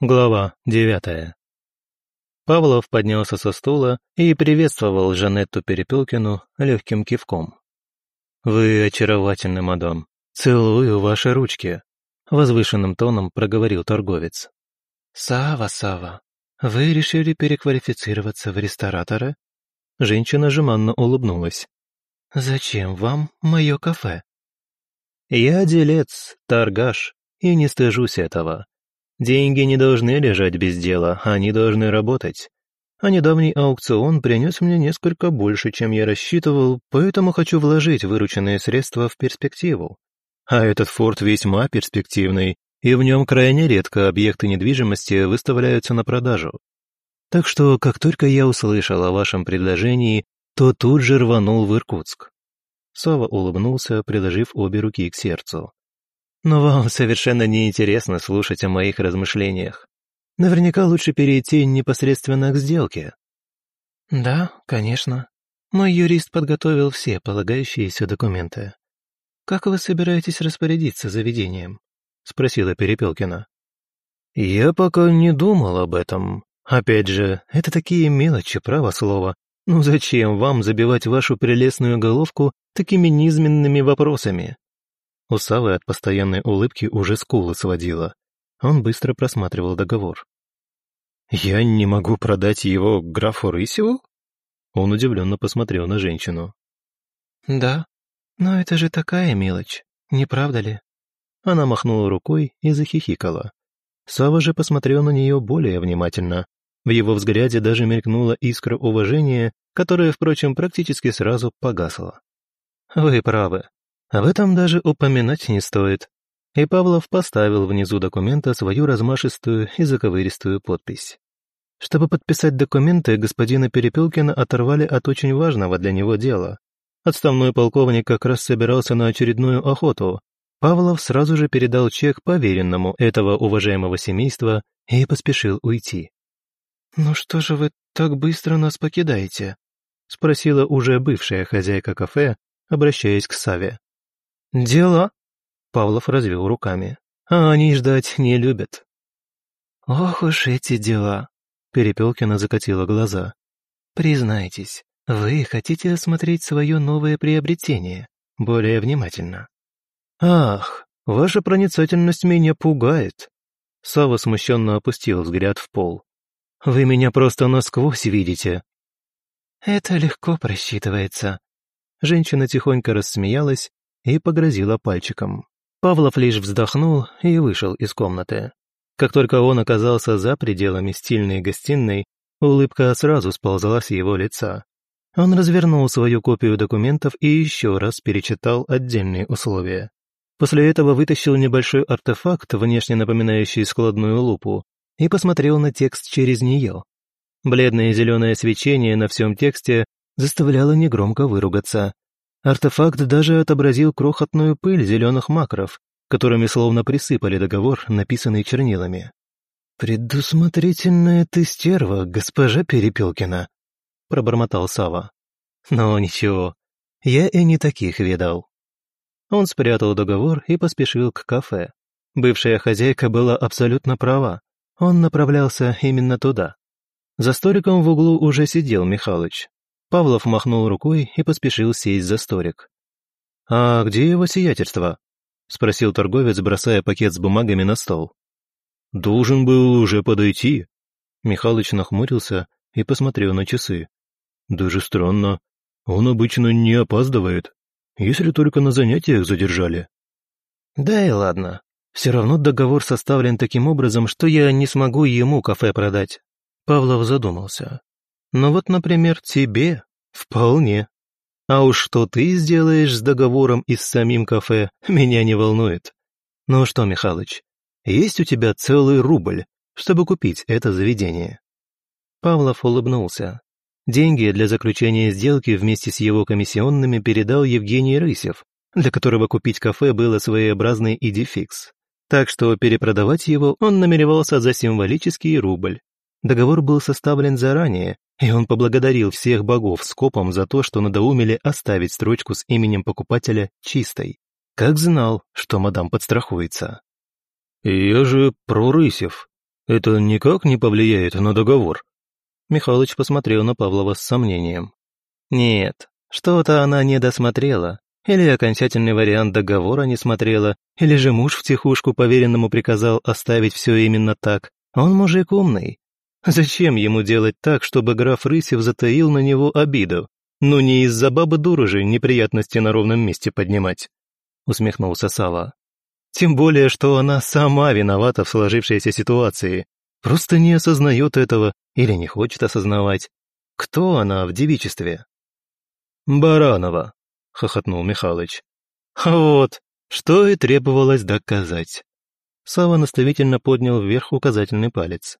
Глава девятая. Павлов поднялся со стула и приветствовал Жанетту Перепелкину легким кивком. «Вы очаровательны, мадам. Целую ваши ручки», — возвышенным тоном проговорил торговец. «Сава, Сава, вы решили переквалифицироваться в ресторатора?» Женщина жеманно улыбнулась. «Зачем вам мое кафе?» «Я делец, торгаш, и не стыжусь этого. Деньги не должны лежать без дела, они должны работать. А недавний аукцион принес мне несколько больше, чем я рассчитывал, поэтому хочу вложить вырученные средства в перспективу. А этот форт весьма перспективный, и в нем крайне редко объекты недвижимости выставляются на продажу. Так что, как только я услышал о вашем предложении, то тут же рванул в Иркутск. Сава улыбнулся, приложив обе руки к сердцу. Но вам совершенно неинтересно слушать о моих размышлениях. Наверняка лучше перейти непосредственно к сделке». «Да, конечно. Мой юрист подготовил все полагающиеся документы. Как вы собираетесь распорядиться заведением?» — спросила Перепелкина. «Я пока не думал об этом. Опять же, это такие мелочи, право слово. Ну зачем вам забивать вашу прелестную головку такими низменными вопросами? У Савы от постоянной улыбки уже скулы сводила. Он быстро просматривал договор. «Я не могу продать его графу Рысеву?» Он удивленно посмотрел на женщину. «Да, но это же такая мелочь, не правда ли?» Она махнула рукой и захихикала. Сава же посмотрел на нее более внимательно. В его взгляде даже мелькнула искра уважения, которая, впрочем, практически сразу погасла. «Вы правы. Об этом даже упоминать не стоит. И Павлов поставил внизу документа свою размашистую и заковыристую подпись. Чтобы подписать документы, господина Перепелкина оторвали от очень важного для него дела. Отставной полковник как раз собирался на очередную охоту. Павлов сразу же передал чек поверенному этого уважаемого семейства и поспешил уйти. «Ну что же вы так быстро нас покидаете?» — спросила уже бывшая хозяйка кафе, обращаясь к Саве. «Дела?» — Павлов развел руками. «А они ждать не любят». «Ох уж эти дела!» — Перепелкина закатила глаза. «Признайтесь, вы хотите осмотреть свое новое приобретение более внимательно?» «Ах, ваша проницательность меня пугает!» Сава смущенно опустил взгляд в пол. «Вы меня просто насквозь видите!» «Это легко просчитывается». Женщина тихонько рассмеялась и погрозила пальчиком. Павлов лишь вздохнул и вышел из комнаты. Как только он оказался за пределами стильной гостиной, улыбка сразу сползла с его лица. Он развернул свою копию документов и еще раз перечитал отдельные условия. После этого вытащил небольшой артефакт, внешне напоминающий складную лупу, и посмотрел на текст через нее. Бледное зеленое свечение на всем тексте заставляло негромко выругаться. Артефакт даже отобразил крохотную пыль зеленых макров, которыми словно присыпали договор, написанный чернилами. «Предусмотрительная ты стерва, госпожа Перепелкина», — пробормотал Сава. «Но ничего, я и не таких видал». Он спрятал договор и поспешил к кафе. Бывшая хозяйка была абсолютно права. Он направлялся именно туда. За столиком в углу уже сидел Михалыч. Павлов махнул рукой и поспешил сесть за столик. «А где его сиятельство?» — спросил торговец, бросая пакет с бумагами на стол. «Должен был уже подойти». Михалыч нахмурился и посмотрел на часы. «Даже странно. Он обычно не опаздывает, если только на занятиях задержали». «Да и ладно. Все равно договор составлен таким образом, что я не смогу ему кафе продать». Павлов задумался. Но вот, например, тебе вполне. А уж что ты сделаешь с договором и с самим кафе, меня не волнует. Ну что, Михалыч, есть у тебя целый рубль, чтобы купить это заведение?» Павлов улыбнулся. Деньги для заключения сделки вместе с его комиссионными передал Евгений Рысев, для которого купить кафе было своеобразный идификс. Так что перепродавать его он намеревался за символический рубль. Договор был составлен заранее, и он поблагодарил всех богов скопом за то, что надоумели оставить строчку с именем покупателя чистой. Как знал, что мадам подстрахуется. «Я же про Рысев», Это никак не повлияет на договор?» Михалыч посмотрел на Павлова с сомнением. «Нет, что-то она не досмотрела. Или окончательный вариант договора не смотрела, или же муж втихушку поверенному приказал оставить все именно так. Он мужик умный. Зачем ему делать так, чтобы граф Рысев затаил на него обиду? Ну не из-за бабы дуры неприятности на ровном месте поднимать», — усмехнулся Сава. «Тем более, что она сама виновата в сложившейся ситуации. Просто не осознает этого или не хочет осознавать. Кто она в девичестве?» «Баранова», — хохотнул Михалыч. «Вот, что и требовалось доказать». Сава наставительно поднял вверх указательный палец.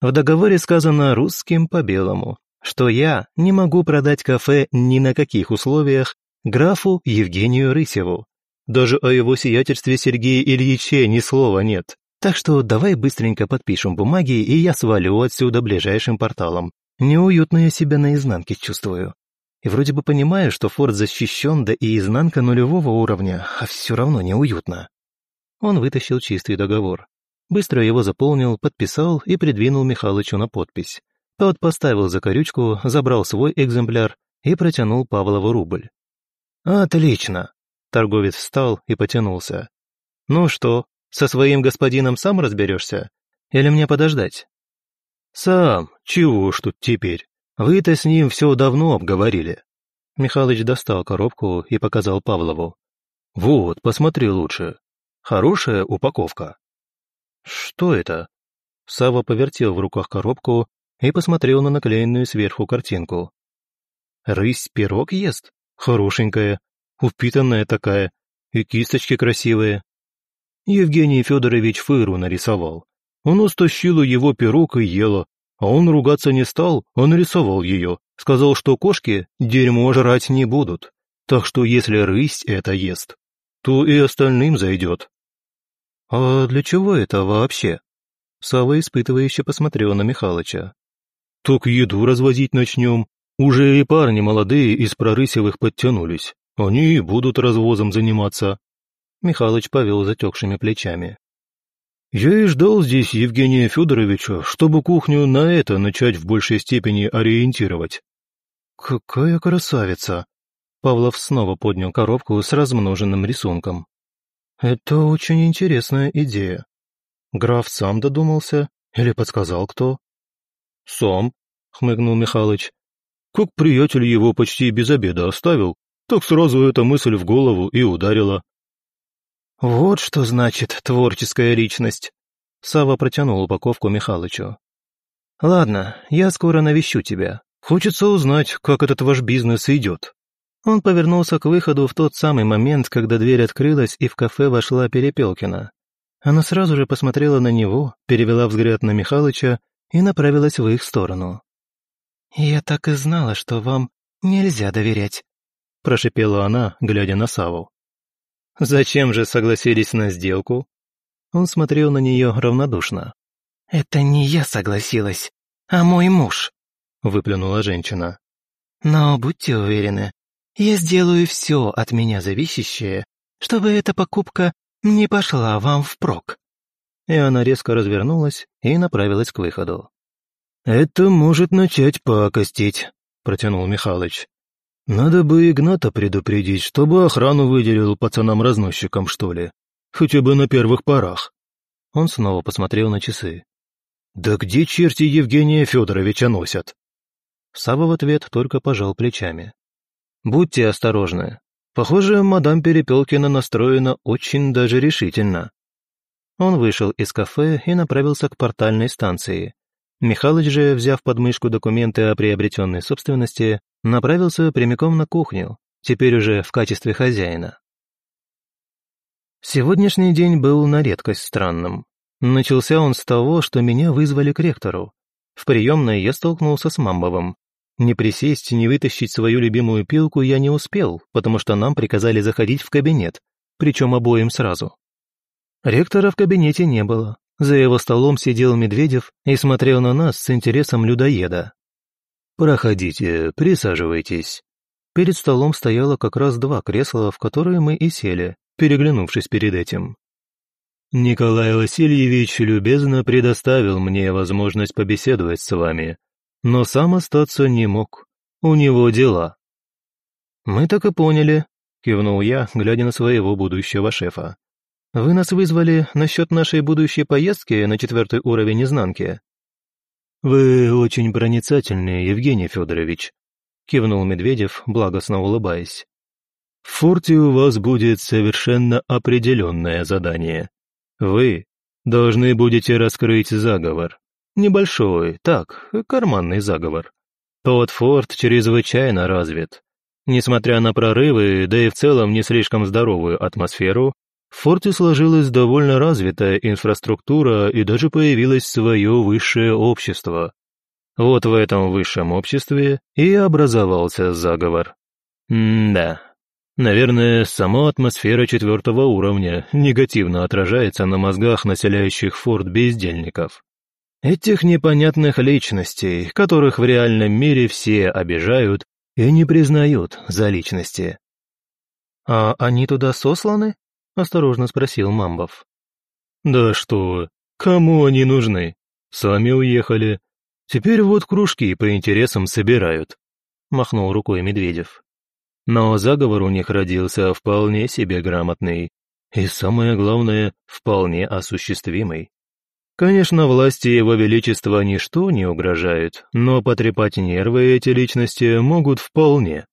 В договоре сказано русским по белому, что я не могу продать кафе ни на каких условиях графу Евгению Рысеву. Даже о его сиятельстве Сергея Ильиче ни слова нет. Так что давай быстренько подпишем бумаги, и я свалю отсюда ближайшим порталом. Неуютно я себя наизнанке чувствую. И вроде бы понимаю, что форт защищен, да и изнанка нулевого уровня, а все равно неуютно. Он вытащил чистый договор. Быстро его заполнил, подписал и придвинул Михалычу на подпись. Тот поставил закорючку, забрал свой экземпляр и протянул Павлову рубль. «Отлично!» Торговец встал и потянулся. «Ну что, со своим господином сам разберешься? Или мне подождать?» «Сам, чего ж тут теперь? Вы-то с ним все давно обговорили». Михалыч достал коробку и показал Павлову. «Вот, посмотри лучше. Хорошая упаковка». «Что это?» Сава повертел в руках коробку и посмотрел на наклеенную сверху картинку. «Рысь пирог ест? Хорошенькая, упитанная такая, и кисточки красивые». Евгений Федорович Фыру нарисовал. Он стащила его пирог и ела, а он ругаться не стал, а нарисовал ее. Сказал, что кошки дерьмо жрать не будут. Так что если рысь это ест, то и остальным зайдет. «А для чего это вообще?» Сава испытывающе посмотрел на Михалыча. «Так еду развозить начнем. Уже и парни молодые из прорысевых подтянулись. Они и будут развозом заниматься». Михалыч повел затекшими плечами. «Я и ждал здесь Евгения Федоровича, чтобы кухню на это начать в большей степени ориентировать». «Какая красавица!» Павлов снова поднял коробку с размноженным рисунком. «Это очень интересная идея. Граф сам додумался или подсказал кто?» «Сам», — хмыкнул Михалыч. «Как приятель его почти без обеда оставил, так сразу эта мысль в голову и ударила». «Вот что значит творческая личность», — Сава протянул упаковку Михалычу. «Ладно, я скоро навещу тебя. Хочется узнать, как этот ваш бизнес идет». Он повернулся к выходу в тот самый момент, когда дверь открылась и в кафе вошла Перепелкина. Она сразу же посмотрела на него, перевела взгляд на Михалыча и направилась в их сторону. «Я так и знала, что вам нельзя доверять», — прошипела она, глядя на Саву. «Зачем же согласились на сделку?» Он смотрел на нее равнодушно. «Это не я согласилась, а мой муж», — выплюнула женщина. «Но будьте уверены, я сделаю все от меня зависящее, чтобы эта покупка не пошла вам впрок». И она резко развернулась и направилась к выходу. «Это может начать пакостить», — протянул Михалыч. «Надо бы Игната предупредить, чтобы охрану выделил пацанам-разносчикам, что ли. Хотя бы на первых порах». Он снова посмотрел на часы. «Да где черти Евгения Федоровича носят?» Сава в ответ только пожал плечами. Будьте осторожны. Похоже, мадам Перепелкина настроена очень даже решительно. Он вышел из кафе и направился к портальной станции. Михалыч же, взяв под мышку документы о приобретенной собственности, направился прямиком на кухню, теперь уже в качестве хозяина. Сегодняшний день был на редкость странным. Начался он с того, что меня вызвали к ректору. В приемной я столкнулся с Мамбовым. Не присесть, не вытащить свою любимую пилку я не успел, потому что нам приказали заходить в кабинет, причем обоим сразу. Ректора в кабинете не было. За его столом сидел Медведев и смотрел на нас с интересом людоеда. «Проходите, присаживайтесь». Перед столом стояло как раз два кресла, в которые мы и сели, переглянувшись перед этим. Николай Васильевич любезно предоставил мне возможность побеседовать с вами, но сам остаться не мог. У него дела». «Мы так и поняли», — кивнул я, глядя на своего будущего шефа. «Вы нас вызвали насчет нашей будущей поездки на четвертый уровень изнанки?» «Вы очень проницательны, Евгений Федорович», — кивнул Медведев, благостно улыбаясь. «В форте у вас будет совершенно определенное задание. Вы должны будете раскрыть заговор. Небольшой, так, карманный заговор. Тот форт чрезвычайно развит. Несмотря на прорывы, да и в целом не слишком здоровую атмосферу, в форте сложилась довольно развитая инфраструктура и даже появилось свое высшее общество. Вот в этом высшем обществе и образовался заговор. М-да. Наверное, сама атмосфера четвертого уровня негативно отражается на мозгах населяющих форт бездельников. Этих непонятных личностей, которых в реальном мире все обижают и не признают за личности. «А они туда сосланы?» — осторожно спросил Мамбов. «Да что, кому они нужны? Сами уехали. Теперь вот кружки по интересам собирают», — махнул рукой Медведев. Но заговор у них родился вполне себе грамотный и, самое главное, вполне осуществимый. Конечно, власти Его Величества ничто не угрожает, но потрепать нервы эти личности могут вполне.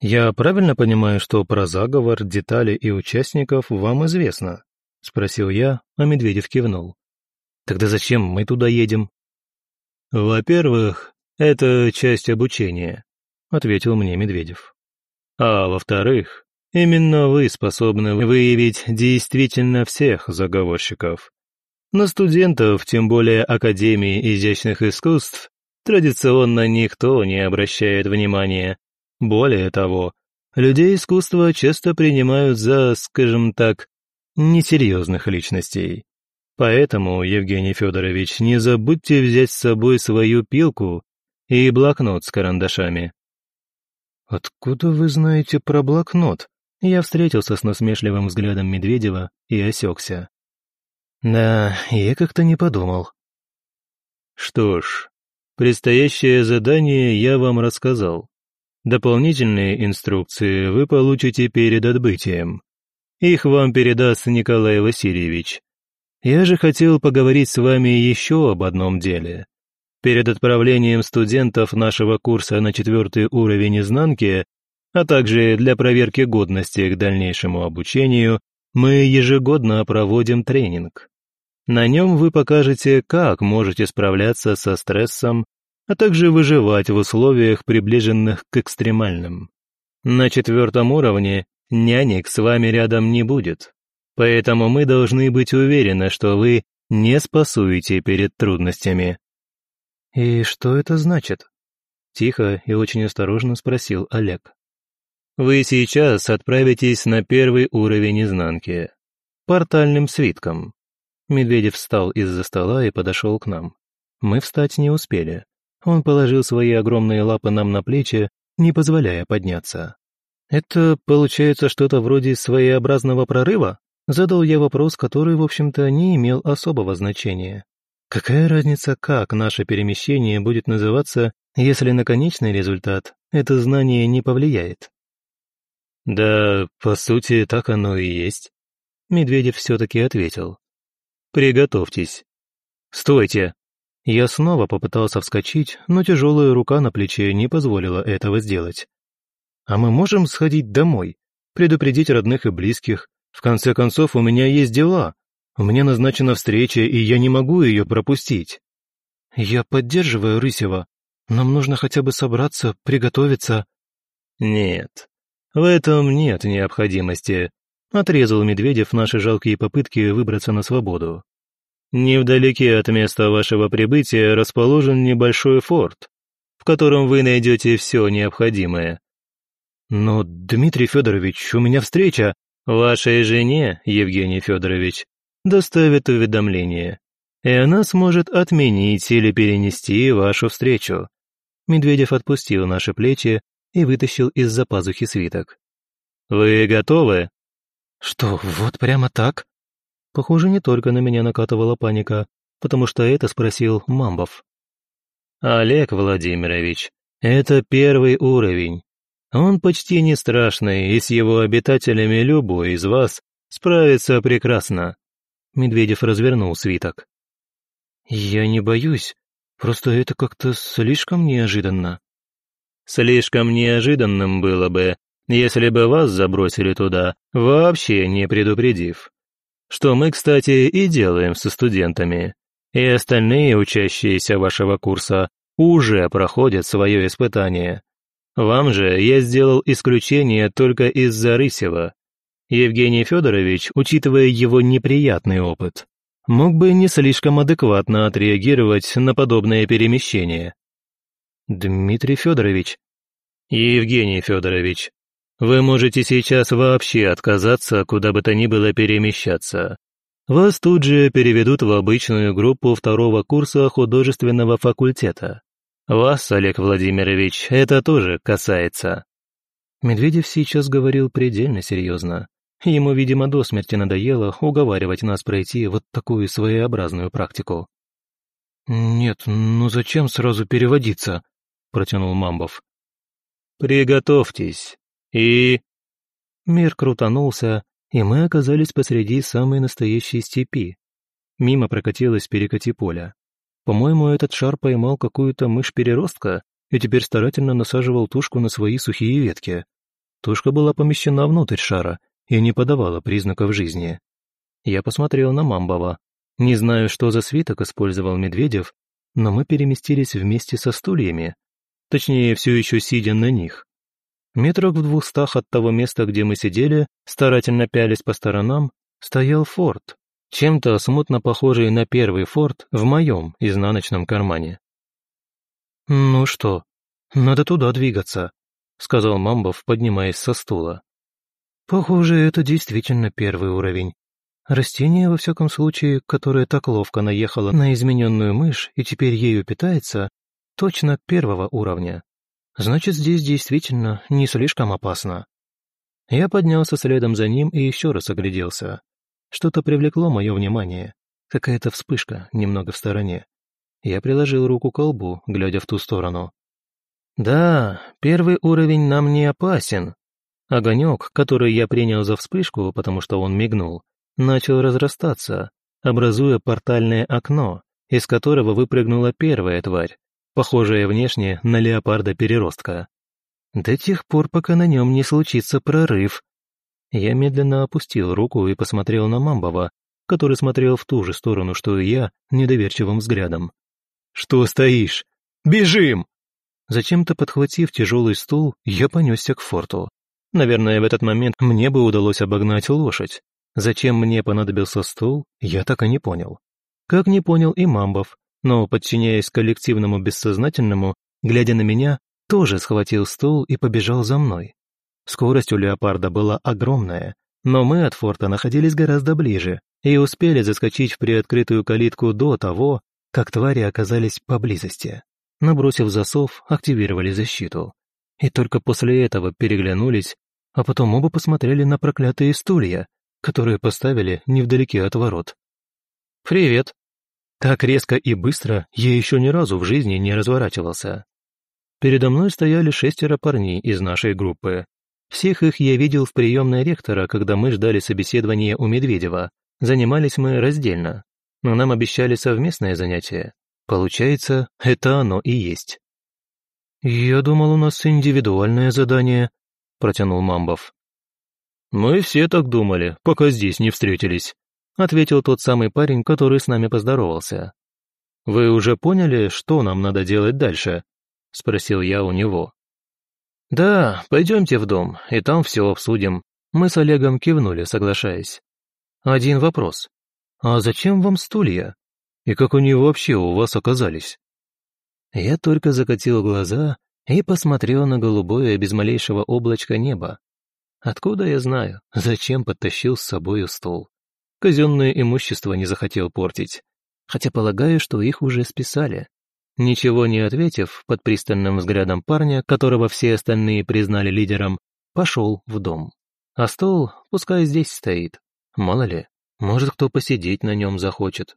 «Я правильно понимаю, что про заговор, детали и участников вам известно?» — спросил я, а Медведев кивнул. «Тогда зачем мы туда едем?» «Во-первых, это часть обучения», — ответил мне Медведев. «А во-вторых, именно вы способны выявить действительно всех заговорщиков. На студентов, тем более Академии изящных искусств, традиционно никто не обращает внимания, более того, людей искусства часто принимают за, скажем так, несерьезных личностей. Поэтому, Евгений Федорович, не забудьте взять с собой свою пилку и блокнот с карандашами. «Откуда вы знаете про блокнот?» Я встретился с насмешливым взглядом Медведева и осекся. Да, я как-то не подумал. Что ж, предстоящее задание я вам рассказал. Дополнительные инструкции вы получите перед отбытием. Их вам передаст Николай Васильевич. Я же хотел поговорить с вами еще об одном деле. Перед отправлением студентов нашего курса на четвертый уровень изнанки, а также для проверки годности к дальнейшему обучению, мы ежегодно проводим тренинг. На нем вы покажете, как можете справляться со стрессом а также выживать в условиях, приближенных к экстремальным. На четвертом уровне нянек с вами рядом не будет, поэтому мы должны быть уверены, что вы не спасуете перед трудностями». «И что это значит?» Тихо и очень осторожно спросил Олег. «Вы сейчас отправитесь на первый уровень изнанки. Портальным свитком». Медведев встал из-за стола и подошел к нам. Мы встать не успели. Он положил свои огромные лапы нам на плечи, не позволяя подняться. «Это получается что-то вроде своеобразного прорыва?» Задал я вопрос, который, в общем-то, не имел особого значения. Какая разница, как наше перемещение будет называться, если на конечный результат это знание не повлияет? «Да, по сути, так оно и есть», — Медведев все-таки ответил. «Приготовьтесь». «Стойте!» Я снова попытался вскочить, но тяжелая рука на плече не позволила этого сделать. «А мы можем сходить домой, предупредить родных и близких? В конце концов, у меня есть дела. Меня назначена встреча, и я не могу ее пропустить». «Я поддерживаю Рысева. Нам нужно хотя бы собраться, приготовиться». «Нет, в этом нет необходимости», — отрезал Медведев наши жалкие попытки выбраться на свободу. Невдалеке от места вашего прибытия расположен небольшой форт, в котором вы найдете все необходимое. Но, Дмитрий Федорович, у меня встреча. Вашей жене, Евгений Федорович, доставит уведомление, и она сможет отменить или перенести вашу встречу. Медведев отпустил наши плечи и вытащил из-за пазухи свиток. «Вы готовы?» «Что, вот прямо так?» Похоже, не только на меня накатывала паника, потому что это спросил Мамбов. «Олег Владимирович, это первый уровень. Он почти не страшный, и с его обитателями любой из вас справится прекрасно». Медведев развернул свиток. «Я не боюсь, просто это как-то слишком неожиданно». «Слишком неожиданным было бы, если бы вас забросили туда, вообще не предупредив. Что мы, кстати, и делаем со студентами. И остальные учащиеся вашего курса уже проходят свое испытание. Вам же я сделал исключение только из-за Рысева. Евгений Федорович, учитывая его неприятный опыт, мог бы не слишком адекватно отреагировать на подобное перемещение. Дмитрий Федорович. Евгений Федорович, вы можете сейчас вообще отказаться куда бы то ни было перемещаться. Вас тут же переведут в обычную группу второго курса художественного факультета. Вас, Олег Владимирович, это тоже касается». Медведев сейчас говорил предельно серьезно. Ему, видимо, до смерти надоело уговаривать нас пройти вот такую своеобразную практику. «Нет, ну зачем сразу переводиться?» — протянул Мамбов. «Приготовьтесь. И...» Мир крутанулся, и мы оказались посреди самой настоящей степи. Мимо прокатилась перекати поля. По-моему, этот шар поймал какую-то мышь-переростка и теперь старательно насаживал тушку на свои сухие ветки. Тушка была помещена внутрь шара и не подавала признаков жизни. Я посмотрел на Мамбова. Не знаю, что за свиток использовал Медведев, но мы переместились вместе со стульями. Точнее, все еще сидя на них. Метрах в двухстах от того места, где мы сидели, старательно пялись по сторонам, стоял форт, чем-то смутно похожий на первый форт в моем изнаночном кармане. «Ну что, надо туда двигаться», — сказал Мамбов, поднимаясь со стула. «Похоже, это действительно первый уровень. Растение, во всяком случае, которое так ловко наехало на измененную мышь и теперь ею питается, точно первого уровня. Значит, здесь действительно не слишком опасно. Я поднялся следом за ним и еще раз огляделся. Что-то привлекло мое внимание. Какая-то вспышка немного в стороне. Я приложил руку к колбу, глядя в ту сторону. Да, первый уровень нам не опасен. Огонек, который я принял за вспышку, потому что он мигнул, начал разрастаться, образуя портальное окно, из которого выпрыгнула первая тварь, похожая внешне на леопарда-переростка. До тех пор, пока на нем не случится прорыв. Я медленно опустил руку и посмотрел на Мамбова, который смотрел в ту же сторону, что и я, недоверчивым взглядом. «Что стоишь? Бежим!» Зачем-то подхватив тяжелый стул, я понесся к форту. Наверное, в этот момент мне бы удалось обогнать лошадь. Зачем мне понадобился стул, я так и не понял. Как не понял и Мамбов, но, подчиняясь коллективному бессознательному, глядя на меня, тоже схватил стул и побежал за мной. Скорость у леопарда была огромная, но мы от форта находились гораздо ближе и успели заскочить в приоткрытую калитку до того, как твари оказались поблизости. Набросив засов, активировали защиту. И только после этого переглянулись, а потом оба посмотрели на проклятые стулья, которые поставили невдалеке от ворот. «Привет», так резко и быстро я еще ни разу в жизни не разворачивался. Передо мной стояли шестеро парней из нашей группы. Всех их я видел в приемной ректора, когда мы ждали собеседования у Медведева. Занимались мы раздельно, но нам обещали совместное занятие. Получается, это оно и есть. «Я думал, у нас индивидуальное задание», — протянул Мамбов. «Мы все так думали, пока здесь не встретились», ответил тот самый парень, который с нами поздоровался. «Вы уже поняли, что нам надо делать дальше?» — спросил я у него. «Да, пойдемте в дом, и там все обсудим». Мы с Олегом кивнули, соглашаясь. «Один вопрос. А зачем вам стулья? И как они вообще у вас оказались?» Я только закатил глаза и посмотрел на голубое без малейшего облачка небо. Откуда я знаю, зачем подтащил с собою стул? Казенное имущество не захотел портить. Хотя полагаю, что их уже списали. Ничего не ответив, под пристальным взглядом парня, которого все остальные признали лидером, пошел в дом. А стол пускай здесь стоит, мало ли. Может, кто посидеть на нем захочет.